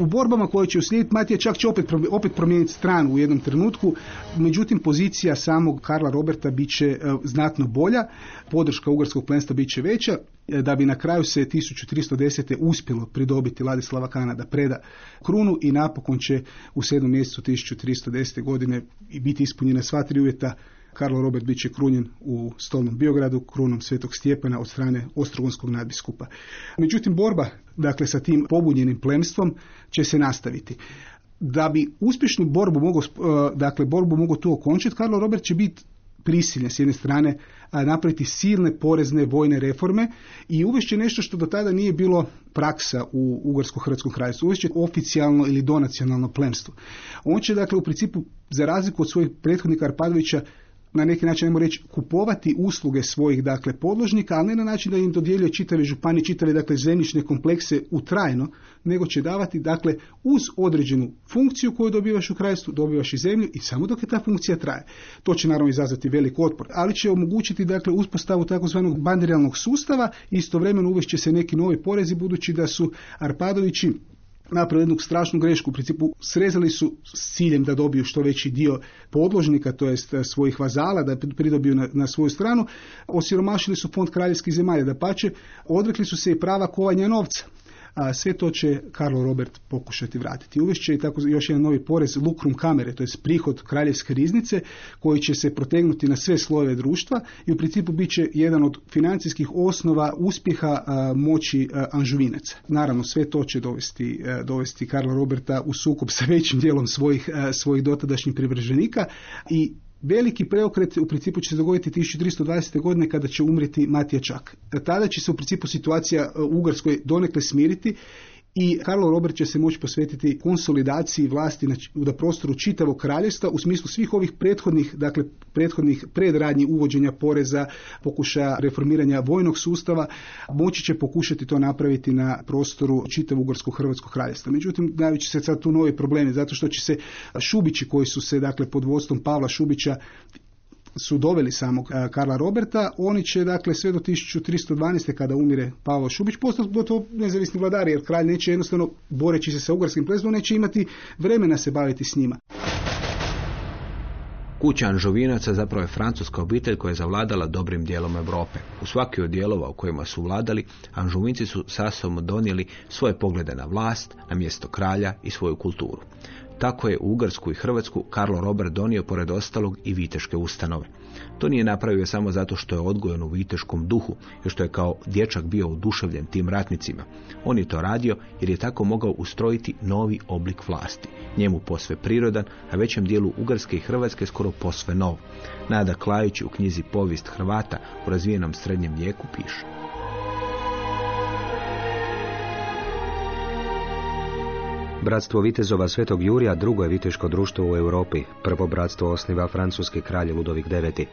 u borbama koje će uslijediti Matija čak će opet, opet promijeniti stranu u jednom trenutku, međutim pozicija samog Karla Roberta bit će e, znatno bolja, podrška ugarskog plenstva bit će veća, e, da bi na kraju se 1310. uspjelo pridobiti Ladislava Kana da preda krunu i napokon će u 7. mjesecu 1310. godine biti ispunjena sva tri uvjeta Karlo Robert bit će krunjen u stolnom Biogradu krunom Svetog Stjepana od strane Ostrogonskog nadbiskupa. Međutim, borba dakle, sa tim pobunjenim plemstvom će se nastaviti. Da bi uspješnu borbu mogu, e, dakle, borbu mogu tu okončiti, Karlo Robert će biti prisiljen s jedne strane napraviti silne porezne vojne reforme i uvešće nešto što do tada nije bilo praksa u Ugarsko-Hrvatskom kraljevstvu. Uvešće oficijalno ili donacionalno plemstvo. On će dakle u principu za razliku od svojih prethodnika Arpadovića na neki način ajmo reći kupovati usluge svojih dakle podložnika, ali ne na način da im dodjeljuje čitave županije, čitave dakle zemljišne komplekse u trajno, nego će davati dakle uz određenu funkciju koju dobivaš u krajstvu, dobivaš i zemlju i samo dok je ta funkcija traje. To će naravno izazvati velik otpor, ali će omogućiti dakle uspostavu takozvanog bandiralnog sustava i istovremeno uvešće se neki novi porezi budući da su Arpadovići napravili jednu strašnu grešku. U principu srezali su s ciljem da dobiju što veći dio podložnika, to jest svojih vazala, da pridobiju na, na svoju stranu. Osiromašili su fond kraljevskih zemalja, da pače, odrekli su se i prava kovanja novca a sve to će Karlo Robert pokušati vratiti. Uvešće i tako još jedan novi porez lukrum kamere, to je prihod kraljevske riznice koji će se protegnuti na sve slojeve društva i u principu bit će jedan od financijskih osnova uspjeha moći Anžuvinaca. Naravno sve to će dovesti, dovesti Karla Roberta u sukob sa većim dijelom svojih, svojih dotadašnjih privrženika i Veliki preokret u principu će se dogoditi 1320. godine kada će umrijeti Matija Čak. Tada će se u principu situacija u Ugarskoj donekle smiriti i Karlo Robert će se moći posvetiti konsolidaciji vlasti na, prostoru čitavog kraljevstva u smislu svih ovih prethodnih, dakle prethodnih predradnji uvođenja poreza, pokušaja reformiranja vojnog sustava, moći će pokušati to napraviti na prostoru čitavog ugarskog hrvatskog kraljevstva. Međutim, najveći se sad tu novi problemi, zato što će se Šubići koji su se dakle pod vodstvom Pavla Šubića su doveli samog e, Karla Roberta, oni će dakle sve do 1312. kada umire Pavlo Šubić postati gotovo nezavisni vladari, jer kralj neće jednostavno, boreći se sa ugarskim plezbom, neće imati vremena se baviti s njima. Kuća Anžovinaca zapravo je francuska obitelj koja je zavladala dobrim dijelom Europe. U svaki od dijelova u kojima su vladali, Anžovinci su sa sobom donijeli svoje poglede na vlast, na mjesto kralja i svoju kulturu. Tako je u Ugarsku i Hrvatsku Karlo Robert donio pored ostalog i viteške ustanove. To nije napravio samo zato što je odgojen u viteškom duhu i što je kao dječak bio oduševljen tim ratnicima. On je to radio jer je tako mogao ustrojiti novi oblik vlasti. Njemu posve prirodan, a većem dijelu Ugarske i Hrvatske skoro posve nov. Nada Klajić u knjizi Povijest Hrvata u razvijenom srednjem vijeku piše. Bratstvo vitezova Svetog Jurija drugo je viteško društvo u Europi. Prvo bratstvo osniva francuski kralj Ludovik IX.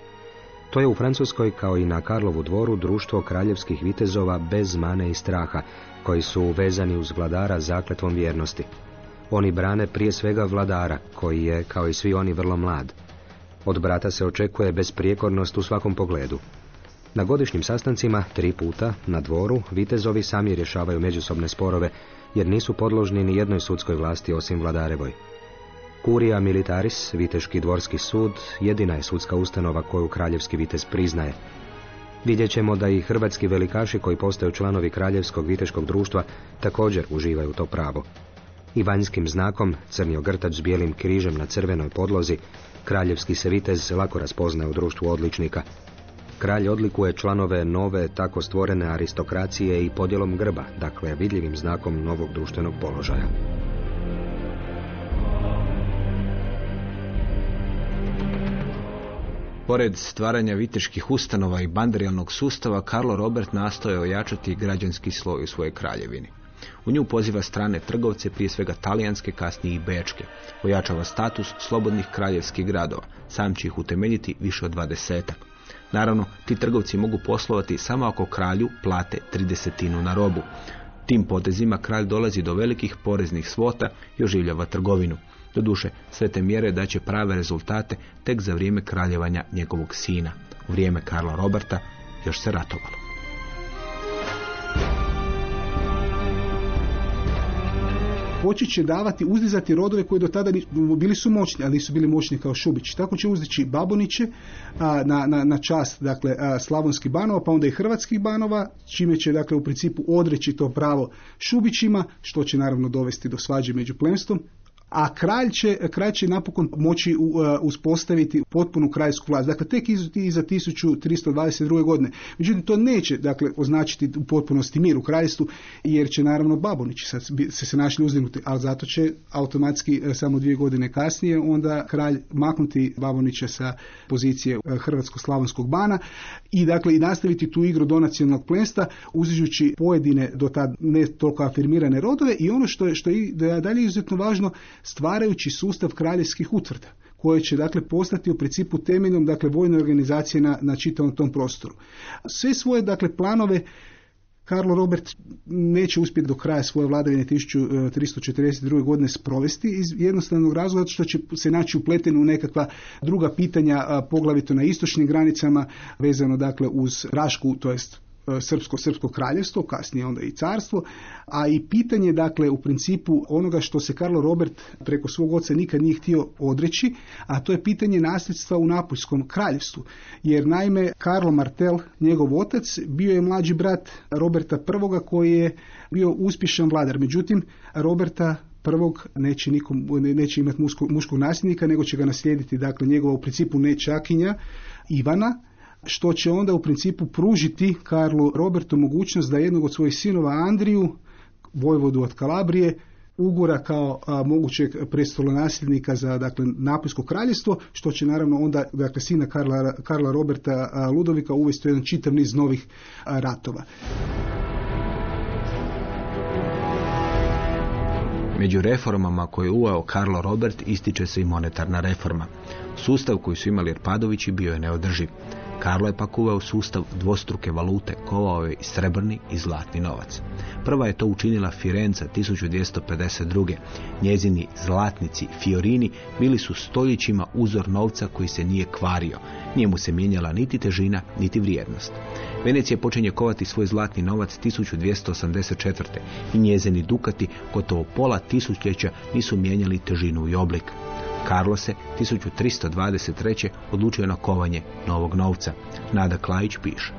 To je u Francuskoj kao i na Karlovu dvoru društvo kraljevskih vitezova bez mane i straha, koji su vezani uz vladara zakletvom vjernosti. Oni brane prije svega vladara, koji je, kao i svi oni, vrlo mlad. Od brata se očekuje besprijekornost u svakom pogledu. Na godišnjim sastancima, tri puta, na dvoru, vitezovi sami rješavaju međusobne sporove, jer nisu podložni ni jednoj sudskoj vlasti osim vladarevoj. Kurija Militaris, Viteški dvorski sud, jedina je sudska ustanova koju kraljevski vitez priznaje. Vidjet ćemo da i hrvatski velikaši koji postaju članovi kraljevskog viteškog društva također uživaju to pravo. I vanjskim znakom, crni ogrtač s bijelim križem na crvenoj podlozi, kraljevski se vitez lako raspoznaje u društvu odličnika, Kralj odlikuje članove nove, tako stvorene aristokracije i podjelom grba, dakle vidljivim znakom novog društvenog položaja. Pored stvaranja viteških ustanova i banderijalnog sustava, Karlo Robert nastoje ojačati građanski sloj u svojoj kraljevini. U nju poziva strane trgovce, prije svega talijanske, kasnije i bečke. Ojačava status slobodnih kraljevskih gradova, sam će ih utemeljiti više od dvadesetak. Naravno, ti trgovci mogu poslovati samo ako kralju plate tridesetinu na robu. Tim potezima kralj dolazi do velikih poreznih svota i oživljava trgovinu. Doduše, sve te mjere daće prave rezultate tek za vrijeme kraljevanja njegovog sina. U vrijeme Karla Roberta još se ratovalo. Počet će davati, uzdizati rodove koji do tada bili su moćni, ali nisu bili moćni kao Šubić. Tako će uzdići Baboniće a, na, na, na čast dakle, a, slavonskih banova, pa onda i hrvatskih banova, čime će dakle, u principu odreći to pravo Šubićima, što će naravno dovesti do svađe među plemstvom, a kralj će, kralj će napokon moći uh, uspostaviti potpunu kraljsku vlast. Dakle, tek iza 1322. godine. Međutim, to neće dakle, označiti u potpunosti mir u kraljstvu, jer će naravno Babonići sad se, se našli uzdignuti, ali zato će automatski uh, samo dvije godine kasnije onda kralj maknuti Babonića sa pozicije uh, Hrvatsko-Slavonskog bana i dakle i nastaviti tu igru donacionalnog plenstva uzižući pojedine do tad ne toliko afirmirane rodove i ono što je, što je dalje izuzetno važno stvarajući sustav kraljevskih utvrda koje će dakle postati u principu temeljom dakle vojne organizacije na, na čitavom tom prostoru. Sve svoje dakle planove Karlo Robert neće uspjeti do kraja svoje vladavine 1342. godine sprovesti iz jednostavnog razloga što će se naći upleten u nekakva druga pitanja, poglavito na istočnim granicama, vezano dakle uz Rašku, to jest e, srpsko srpsko kraljevstvo, kasnije onda i carstvo, a i pitanje dakle u principu onoga što se Karlo Robert preko svog oca nikad nije htio odreći, a to je pitanje nasljedstva u Napoljskom kraljevstvu. Jer naime Karlo Martel, njegov otac, bio je mlađi brat Roberta I koji je bio uspješan vladar. Međutim, Roberta prvog neće, nikom, neće imati muško, muškog nasljednika, nego će ga naslijediti dakle njegova u principu nečakinja Ivana, što će onda u principu pružiti Karlu Robertu mogućnost da jednog od svojih sinova Andriju, vojvodu od Kalabrije, ugura kao a, mogućeg prestolonasljednika za dakle Napoljsko kraljevstvo, što će naravno onda dakle sina Karla, Karla Roberta a, Ludovika uvesti u jedan čitav niz novih a, ratova. Među reformama koje je uveo Karlo Robert ističe se i monetarna reforma. Sustav koji su imali Erpadovići bio je neodrživ. Karlo je pak uveo sustav dvostruke valute, kovao je i srebrni i zlatni novac. Prva je to učinila Firenca 1252. Njezini zlatnici Fiorini bili su stoljećima uzor novca koji se nije kvario. Nije mu se mijenjala niti težina, niti vrijednost. Venecija počinje kovati svoj zlatni novac 1284. i njezini dukati gotovo pola tisućljeća nisu mijenjali težinu i oblik. Karlo se 1323. odlučio na kovanje novog novca. Nada Klajić piše.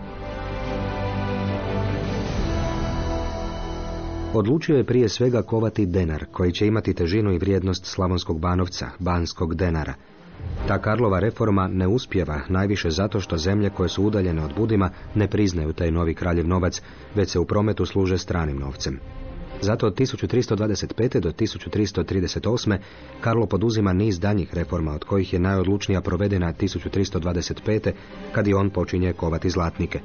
Odlučio je prije svega kovati denar, koji će imati težinu i vrijednost slavonskog banovca, banskog denara. Ta Karlova reforma ne uspjeva, najviše zato što zemlje koje su udaljene od Budima ne priznaju taj novi kraljev novac, već se u prometu služe stranim novcem. Zato od 1325. do 1338. Karlo poduzima niz danjih reforma, od kojih je najodlučnija provedena 1325. kad i on počinje kovati zlatnike.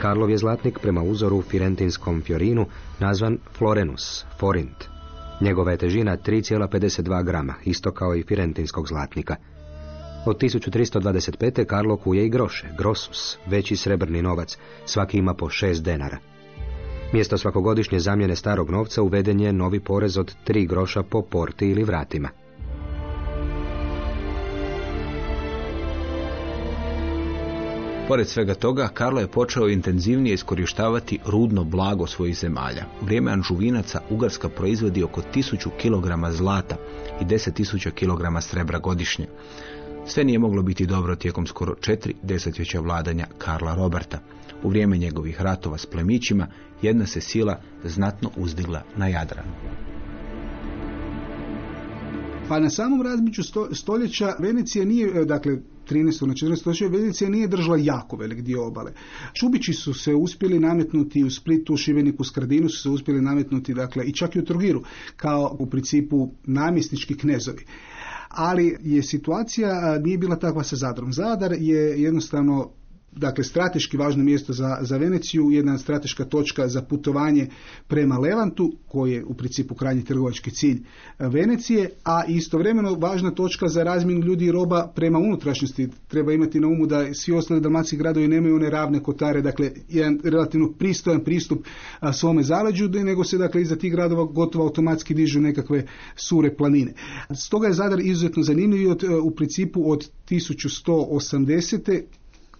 Karlov je zlatnik prema uzoru Firentinskom Fiorinu nazvan Florenus, Forint. Njegova je težina 3,52 grama, isto kao i Firentinskog zlatnika. Od 1325. Karlo kuje i groše, grosus, veći srebrni novac, svaki ima po šest denara. Mjesto svakogodišnje zamjene starog novca uveden je novi porez od tri groša po porti ili vratima. Pored svega toga, Karlo je počeo intenzivnije iskorištavati rudno blago svojih zemalja. U vrijeme Anžuvinaca Ugarska proizvodi oko 1000 kg zlata i 10.000 kg srebra godišnje. Sve nije moglo biti dobro tijekom skoro četiri desetljeća vladanja Karla Roberta. U vrijeme njegovih ratova s plemićima jedna se sila znatno uzdigla na Jadranu. Pa na samom razmiću sto, stoljeća Venecija nije, e, dakle 13. na 14. stoljeća Venecija nije držala jako velik dio obale. Šubići su se uspjeli nametnuti u Splitu, Šibeniku, Skradinu su se uspjeli nametnuti, dakle i čak i u Trogiru, kao u principu namjesnički knezovi ali je situacija nije bila takva sa Zadrom. Zadar je jednostavno dakle strateški važno mjesto za, za Veneciju, jedna strateška točka za putovanje prema Levantu, koji je u principu krajnji trgovački cilj Venecije, a istovremeno važna točka za razmjenu ljudi i roba prema unutrašnjosti. Treba imati na umu da svi ostali dalmatski gradovi nemaju one ravne kotare, dakle jedan relativno pristojan pristup svome zaleđu, nego se dakle iza tih gradova gotovo automatski dižu nekakve sure planine. Stoga je Zadar izuzetno zanimljiv i od, u principu od 1180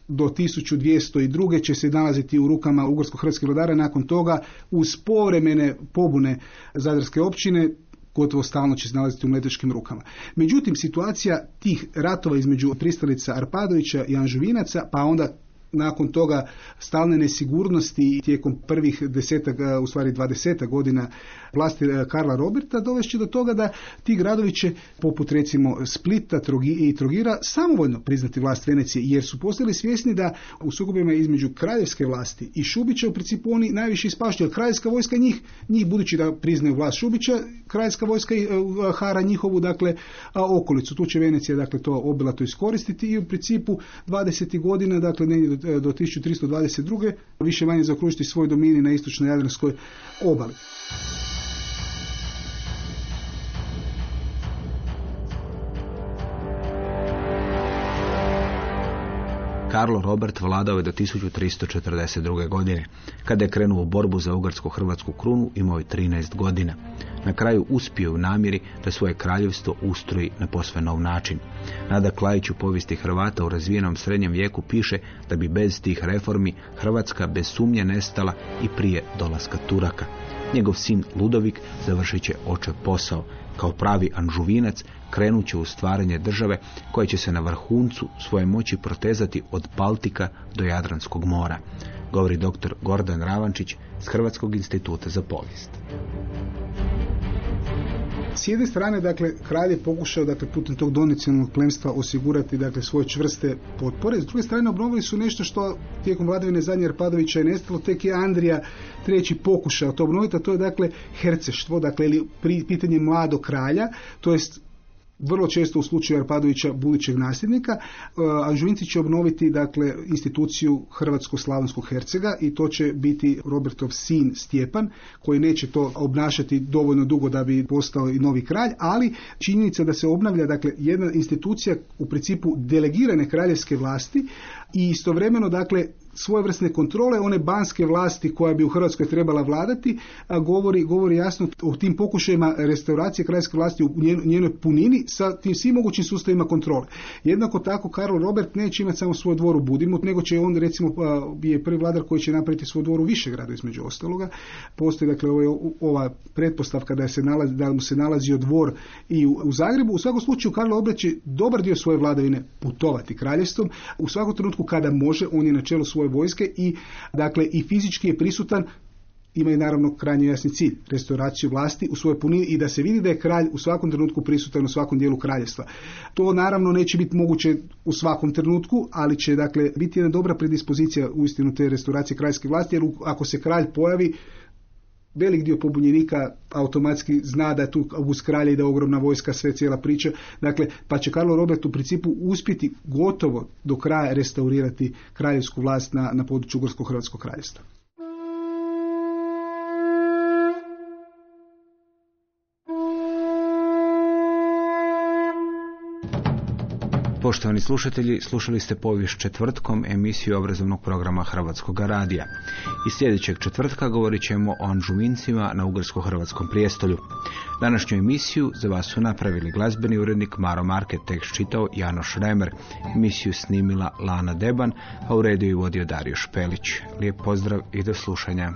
do 1202. će se nalaziti u rukama ugorsko-hrvatskih vladara. Nakon toga, uz povremene pobune Zadarske općine, gotovo stalno će se nalaziti u mletečkim rukama. Međutim, situacija tih ratova između pristalica Arpadovića i Anžuvinaca, pa onda nakon toga stalne nesigurnosti tijekom prvih desetak, u stvari dvadesetak godina vlasti Karla Roberta dovešće do toga da ti gradovi će, poput recimo Splita i Trogira, samovoljno priznati vlast Venecije, jer su postali svjesni da u sukobima između kraljevske vlasti i Šubića u principu oni najviše ispašćuju. Kraljevska vojska njih, njih budući da priznaju vlast Šubića, kraljevska vojska hara njihovu, dakle, okolicu. Tu će Venecija, dakle, to obilato iskoristiti i u principu 20. godina, dakle, negdje do, do 1322. više manje zaokružiti svoj domini na istočnoj Jadranskoj obali. Karlo Robert vladao je do 1342. godine. Kada je krenuo u borbu za ugarsko-hrvatsku krunu, imao je 13 godina. Na kraju uspio u namjeri da svoje kraljevstvo ustroji na posve nov način. Nada Klajić u povijesti Hrvata u razvijenom srednjem vijeku piše da bi bez tih reformi Hrvatska bez sumnje nestala i prije dolaska Turaka. Njegov sin Ludovik završit će očev posao. Kao pravi anžuvinac krenut će u stvaranje države koja će se na vrhuncu svoje moći protezati od Baltika do Jadranskog mora, govori dr. Gordan Ravančić s Hrvatskog instituta za povijest. S jedne strane, dakle, kralj je pokušao, dakle, putem tog donacionalnog plemstva osigurati, dakle, svoje čvrste potpore. S druge strane, obnovili su nešto što tijekom vladavine zadnje Arpadovića je nestalo, tek je Andrija treći pokušao to obnoviti, a to je, dakle, herceštvo, dakle, ili pitanje mladog kralja, to jest vrlo često u slučaju Arpadovića budućeg nasljednika, e, Anžuvinci će obnoviti dakle instituciju Hrvatsko-Slavonskog Hercega i to će biti Robertov sin Stjepan koji neće to obnašati dovoljno dugo da bi postao i novi kralj, ali činjenica da se obnavlja dakle jedna institucija u principu delegirane kraljevske vlasti i istovremeno dakle svojevrsne kontrole one banske vlasti koja bi u Hrvatskoj trebala vladati, a govori, govori jasno o tim pokušajima restauracije kraljevske vlasti u njenoj punini sa tim svim mogućim sustavima kontrole. Jednako tako Karl Robert neće imati samo svoj dvor u Budimut, nego će on recimo je prvi vladar koji će napraviti svoj dvor u Višegradu između ostaloga. Postoji dakle ova pretpostavka da, se nalazi, da mu se nalazio dvor i u, Zagrebu. U svakom slučaju Karl Robert će dobar dio svoje vladavine putovati kraljevstvom. U svakom trenutku kada može, on je na čelu svoje vojske i dakle i fizički je prisutan ima i naravno krajnji jasni cilj, restauraciju vlasti u svojoj punini i da se vidi da je kralj u svakom trenutku prisutan u svakom dijelu kraljevstva. To naravno neće biti moguće u svakom trenutku, ali će dakle biti jedna dobra predispozicija u istinu te restauracije kraljske vlasti, jer ako se kralj pojavi, velik dio pobunjenika automatski zna da je tu uz kralja i da je ogromna vojska, sve cijela priča. Dakle, pa će Karlo Robert u principu uspjeti gotovo do kraja restaurirati kraljevsku vlast na, na području Gorsko-Hrvatskog kraljevstva. Poštovani slušatelji, slušali ste povijest četvrtkom emisiju obrazovnog programa Hrvatskog radija. I sljedećeg četvrtka govorit ćemo o anžuvincima na ugarsko-hrvatskom prijestolju. Današnju emisiju za vas su napravili glazbeni urednik Maro Market, tekst čitao Janoš Remer, emisiju snimila Lana Deban, a u rediju vodio Dario Špelić. Lijep pozdrav i do slušanja.